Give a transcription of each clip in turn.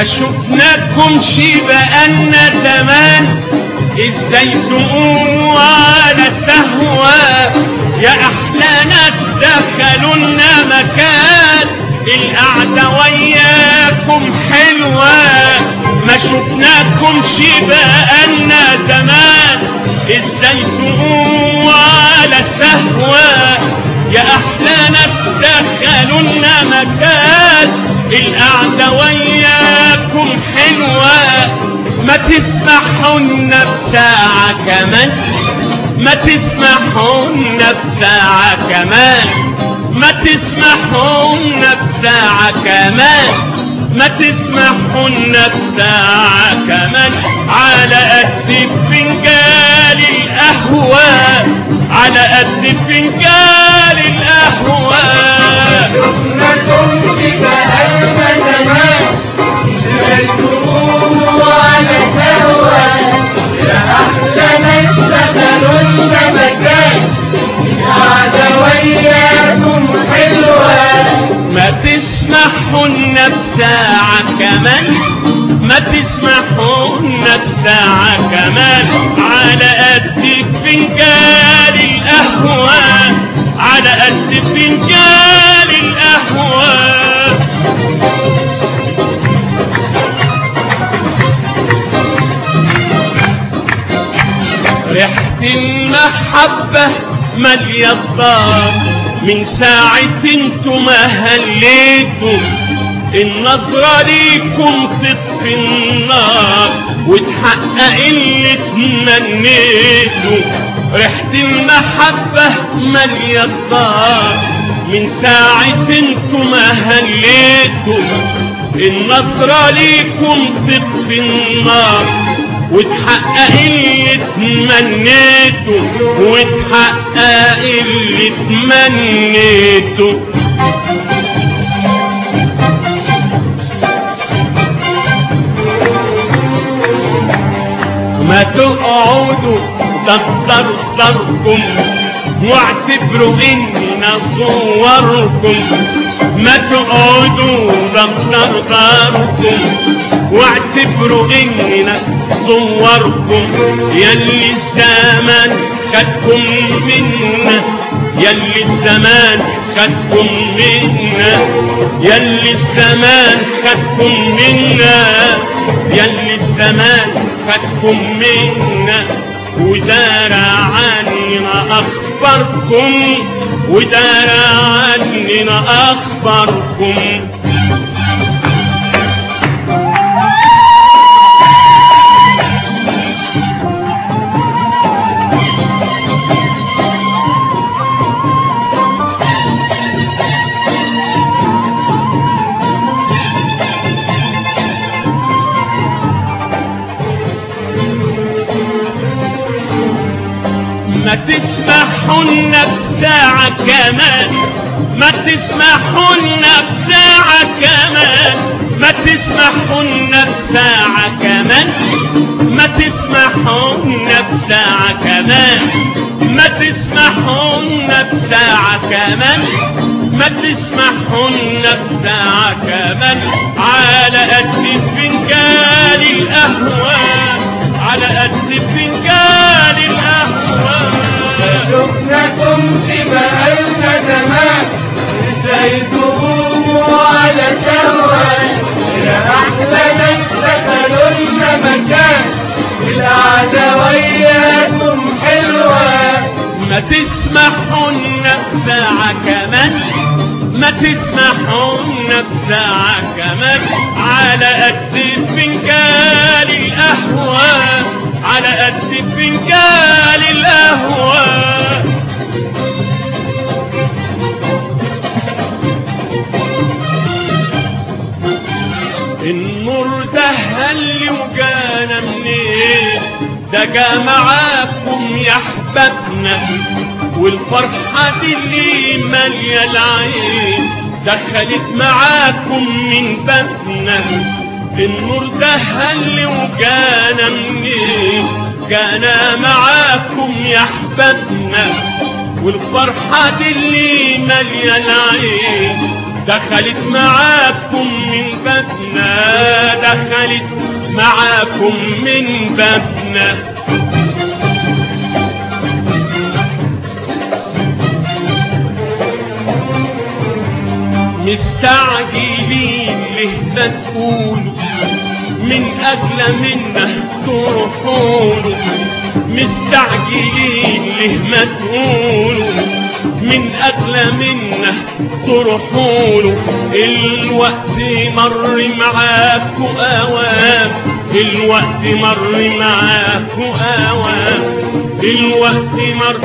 ما شفناكمش بقالنا زمان إزاي تقوموا على سهوة يا أحلى ناس دخلوا لنا مكان القعدة وياكم حلوة ما شفناكمش بقالنا زمان إزاي تقوموا على سهوة يا أحلى ناس دخلوا لنا مكان القعدة وياكم حلوة. ما تسمحونا بساعة كمان. ما تسمحونا بساعة كمان. ما تسمحونا بساعة كمان. ما تسمحونا بساعة كمان. على قد فنجان القهوة على قد فنجان القهوة كنت بقالنا زمان تقوموا على سوا يا ناس دخلوا لنا مكان القعدة وياكم حلوة ما تسمحونا بساعة كمان ما تسمحونا بساعة فنجان القهوة ريحة المحبة مالية الدار من ساعة أنتوا ما هليتوا النظرة ليكم تطفي النار. وتحقق اللي تمنيته ريحة المحبة مالية الدار من ساعة أنتوا ما هليتوا النظرة ليكم تطفي النار وتحقق اللي تمنيته وتحقق اللي تمنيته تقعدوا تضربكم واعتبروا إني صوركم ما تقعدوا تضربكم واعتبروا اننا صوركم يلي الزمان خدكم منا يلي الزمان خدكم منا يلي الزمان خدكم منا يلي الزمان خدكم منا ودار عننا اخباركم ودار ما تسمحون بساعة كمان. ما تسمحون بساعة كمان. ما تسمحون بساعة كمان. ما تسمحون بساعة كمان. ما تسمحون بساعة كمان. ما تسمحون بساعة كمان. على قد فنجان القهوة على قد ما تسمحون بساعة كمان ما تسمحون بساعة كمان على قد فنجان القهوة على قد فنجان القهوة النور ده هل وجانا منين ده جا معاكم يا احبابنا والفرحة اللي مالية العين. دخلت معاكم من بابنا النور ده هل وجانا منين جانا معاكم يا احبابنا والفرحة دي اللي مالية العين. دخلت معاكم من بابنا دخلت معاكم من بابنا مستعجلين ليه ما تقولوا من أجل منه تروحوا مستعجلين ليه ما تقولوا من أجل منه تروحوا الوقت مر معاكو أوام الوقت مر معاكو أوام الوقت مر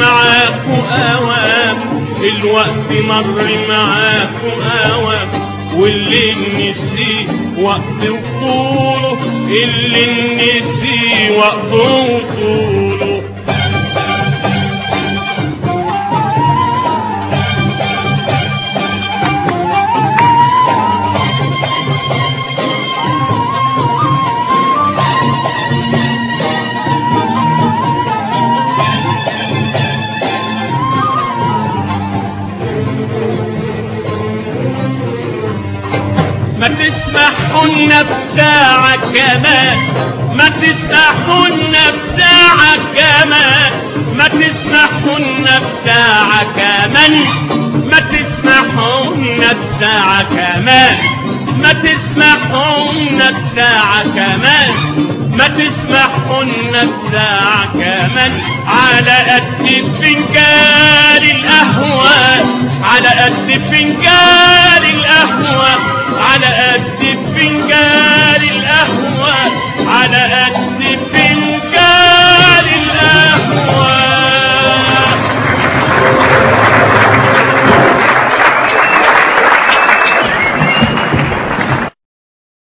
معاكو أوام الوقت مر معاكو أوام واللي نسي وقت وطوله اللي نسي وقت وطوله بساعة كمان. ما تسمحن بساعة كمان. ما تسمحن بساعة كمان. ما تسمحن بساعة كمان. ما تسمحن بساعة كمان. ما تسمحن بساعة كمان. على قد فنجان القهوة على قد فنجان القهوة على قد فنجان القهوة على قد